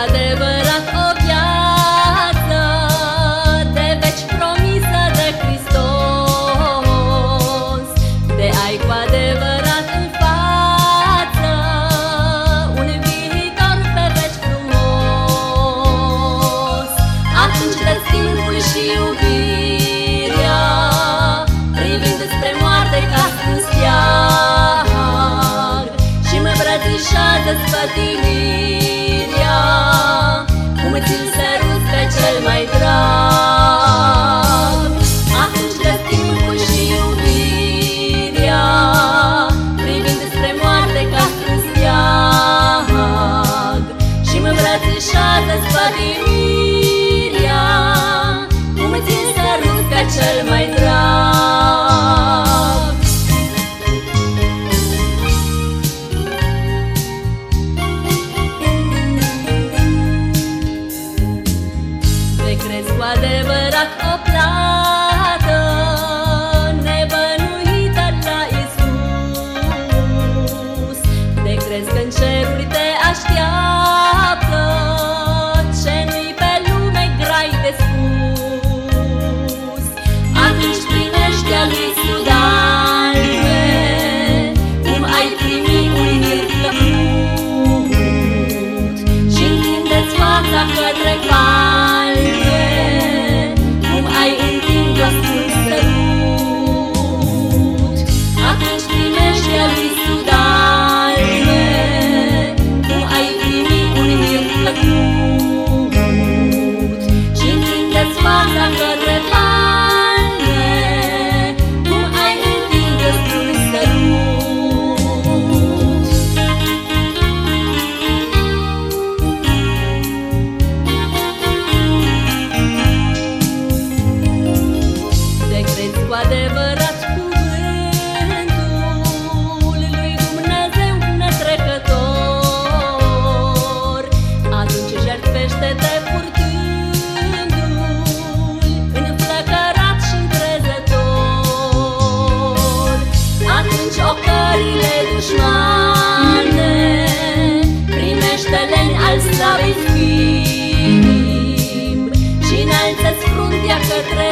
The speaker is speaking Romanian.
cu adevărat o viață de veci promisă de Hristos, de ai cu adevărat în față un viitor pe veci frumos. Atunci de timpul și iubirea, privind spre moarte ca în steag, și mă îmbrățișează Și mă îmbrățișează spătimirea Cum ți-l sărut pe cel mai drag? Te crezi cu adevărat o plată Nebănuită la Isus Te crezi că în ceruri te așteaptă cu adevărat cuvântul lui Dumnezeu netrecător. Atunci jertfește-te purtându-l Înflăcărat și încrezător Atunci ocările dușmane Primește-le al slavei schimb. Și înalță-ți fruntea către